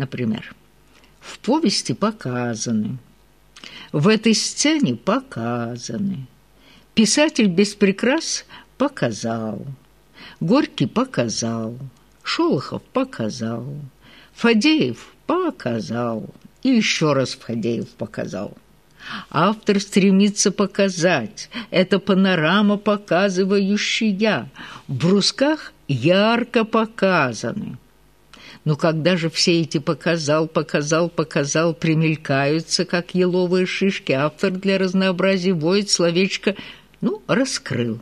Например, в повести показаны, в этой сцене показаны, писатель без прикрас показал, Горький показал, Шолохов показал, Фадеев показал, и еще раз Фадеев показал. Автор стремится показать, это панорама, показывающая, в брусках ярко показаны. Но когда же все эти «показал, показал, показал» примелькаются, как еловые шишки, автор для разнообразия воет словечко «ну, раскрыл».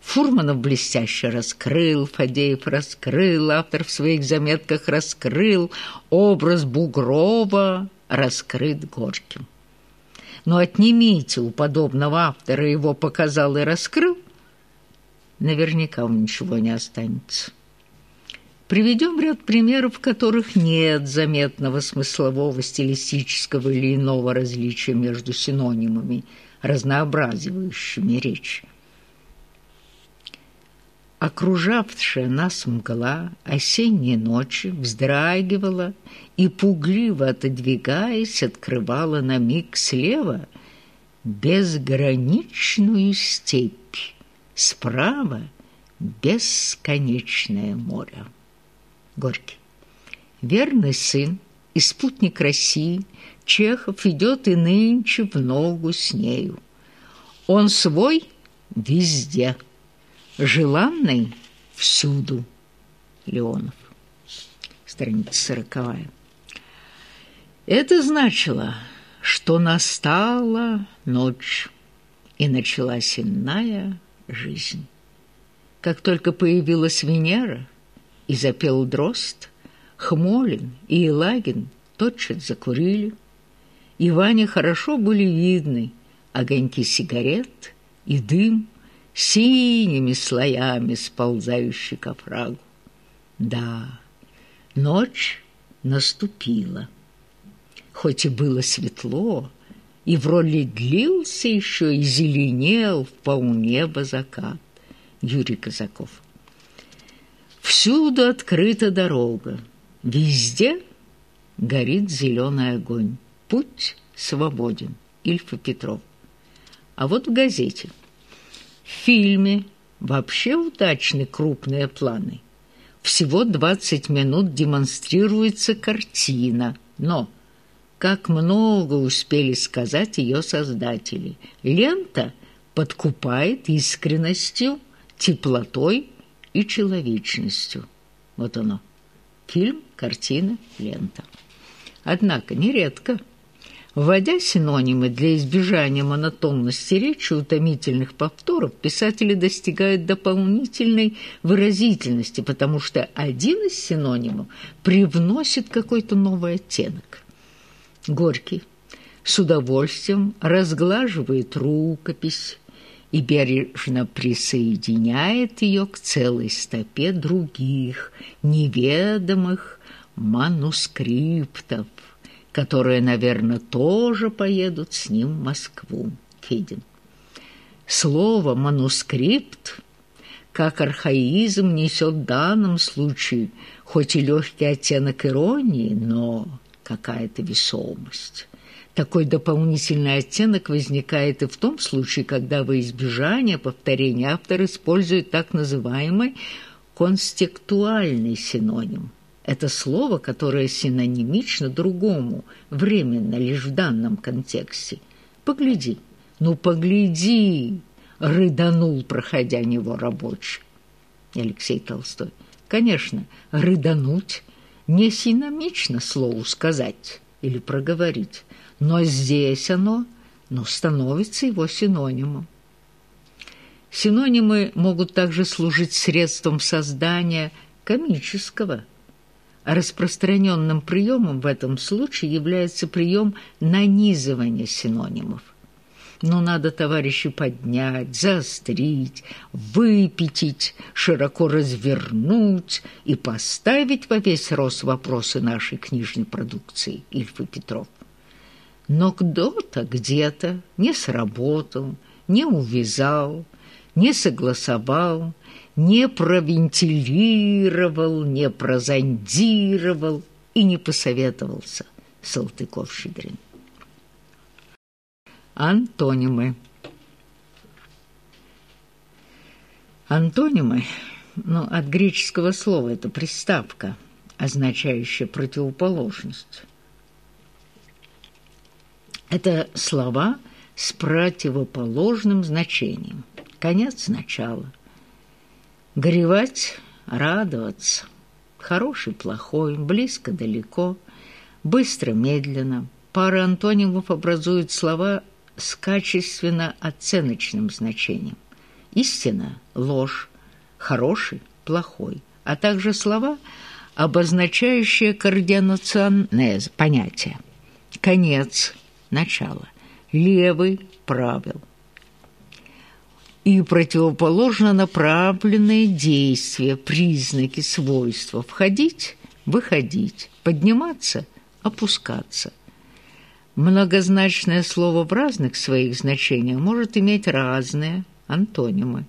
Фурманов блестяще раскрыл, Фадеев раскрыл, автор в своих заметках раскрыл, образ Бугрова раскрыт Горьким. Но отнимите у подобного автора его показал и раскрыл, наверняка вам ничего не останется. Приведем ряд примеров, в которых нет заметного смыслового, стилистического или иного различия между синонимами, разнообразивающими речь. Окружавшая нас мгла осенней ночи вздрагивала и, пугливо отодвигаясь, открывала на миг слева безграничную степь, справа бесконечное море. Горький. Верный сын и спутник России Чехов идет и нынче в ногу с нею. Он свой везде – желанный всюду. Леонов. Страница сороковая. Это значило, что настала ночь, и началась иная жизнь. Как только появилась Венера и запел дрозд, Хмолин и Елагин тотчас закурили. И Ване хорошо были видны огоньки сигарет и дым, синими слоями сползающий к оврагу. Да, ночь наступила. Хоть и было светло, и в роли длился еще и зеленел в полнеба закат. Юрий Казаков. Всюду открыта дорога, везде горит зеленый огонь. Путь свободен. Ильфа Петров. А вот в газете – в фильме вообще удачны крупные планы. Всего 20 минут демонстрируется картина, но как много успели сказать ее создатели. Лента подкупает искренностью, теплотой и человечностью. Вот оно. Фильм, картина, лента. Однако нередко Вводя синонимы для избежания монотонности речи утомительных повторов, писатели достигают дополнительной выразительности, потому что один из синонимов привносит какой-то новый оттенок. Горький с удовольствием разглаживает рукопись и бережно присоединяет ее к целой стопе других неведомых манускриптов – которые, наверное, тоже поедут с ним в Москву. Федин. Слово «манускрипт» как архаизм несет в данном случае хоть и легкий оттенок иронии, но какая-то весомость. Такой дополнительный оттенок возникает и в том случае, когда во избежание повторения автор использует так называемый констектуальный синоним – это слово, которое синонимично другому, временно, лишь в данном контексте. Погляди, ну погляди, рыданул, проходя него рабочий. Алексей Толстой. Конечно, рыдануть не синонимично слову сказать или проговорить, но здесь оно ну, становится его синонимом. Синонимы могут также служить средством создания комического – Распространенным приемом в этом случае является прием нанизывания синонимов. Но надо, товарищи, поднять, заострить, выпятить, широко развернуть и поставить во весь рост вопросы нашей книжной продукции Ильфа Петров. Но кто-то где-то не сработал, не увязал, не согласовал, не провентилировал, не прозондировал и не посоветовался Салтыков-Щедрин. Антонимы. Антонимы, ну, от греческого слова это приставка, означающая противоположность. Это слова с противоположным значением. Конец начала. Горевать, радоваться. Хороший, плохой, близко, далеко, быстро, медленно. Пара антонимов образуют слова с качественно-оценочным значением. Истина – ложь, хороший – плохой, а также слова, обозначающие координационное понятие. Конец – начало, левый – правил. И противоположно направленные действия, признаки, свойства – входить, выходить, подниматься, опускаться. Многозначное слово в разных своих значениях может иметь разные антонимы.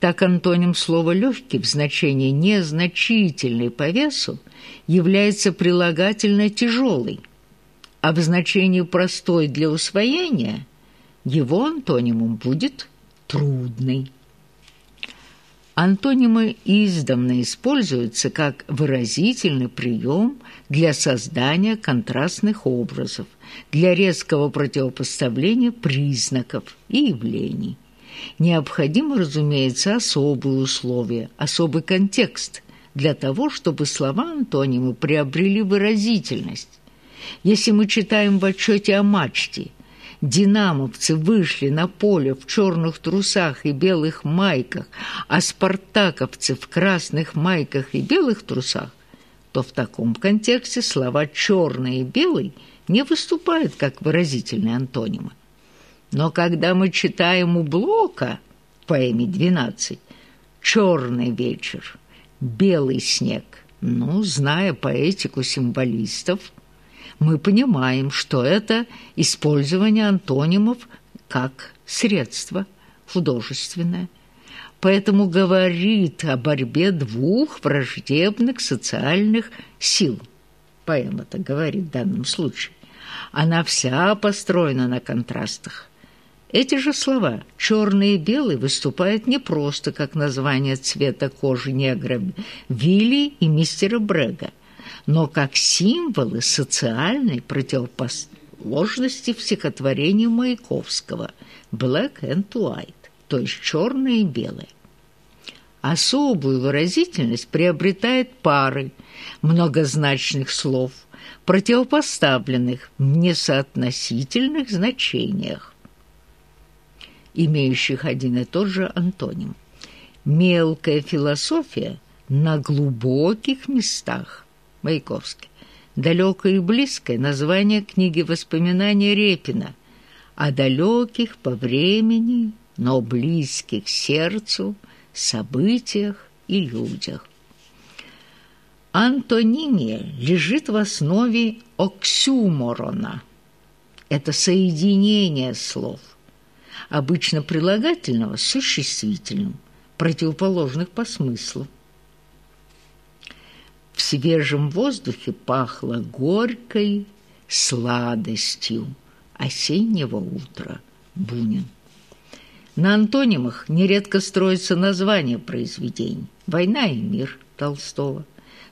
Так антоним слова «легкий» в значении «незначительный по весу» является прилагательно «тяжелый», в значении «простой для усвоения» его антонимом будет «трудный». Антонимы издавна используются как выразительный прием для создания контрастных образов, для резкого противопоставления признаков и явлений. Необходимо, разумеется, особые условия, особый контекст для того, чтобы слова-антонимы приобрели выразительность. Если мы читаем в отчете о мачте – динамовцы вышли на поле в черных трусах и белых майках, а спартаковцы в красных майках и белых трусах, то в таком контексте слова «черный» и «белый» не выступают как выразительные антонимы. Но когда мы читаем у Блока в поэме «12» «черный вечер», «белый снег», ну, зная поэтику символистов, мы понимаем, что это использование антонимов как средство художественное. Поэтому говорит о борьбе двух враждебных социальных сил. Поэма это говорит в данном случае. Она вся построена на контрастах. Эти же слова «черный» и «белый» выступают не просто как название цвета кожи негра Вилли и мистера Брега, но как символы социальной противоположности в стихотворении Маяковского «Black and White», то есть черное и белое. Особую выразительность приобретает пары многозначных слов, противопоставленных в несоотносительных значениях, имеющих один и тот же антоним. Мелкая философия на глубоких местах – Маяковский. Далекое и близкое название книги воспоминаний Репина о далеких по времени, но близких сердцу событиях и людях. Антонимия лежит в основе оксюморона. Это соединение слов, обычно прилагательного с существительным, противоположных по смыслу. В свежем воздухе пахло горькой сладостью осеннего утра. Бунин. На антонимах нередко строятся названия произведений. «Война и мир» Толстого,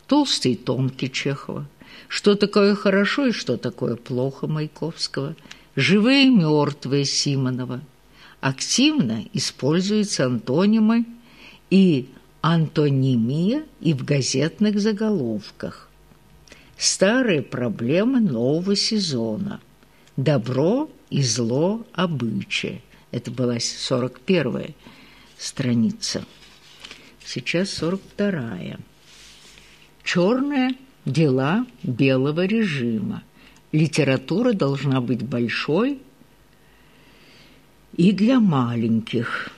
«Толстый и тонкий» Чехова, «Что такое хорошо и что такое плохо» Маяковского, «Живые и мертвые» Симонова. Активно используются антонимы и антонимия и в газетных заголовках. Старые проблемы нового сезона. Добро и зло обычая. Это была 41-я страница. Сейчас 42-я. Черные дела белого режима. Литература должна быть большой и для маленьких.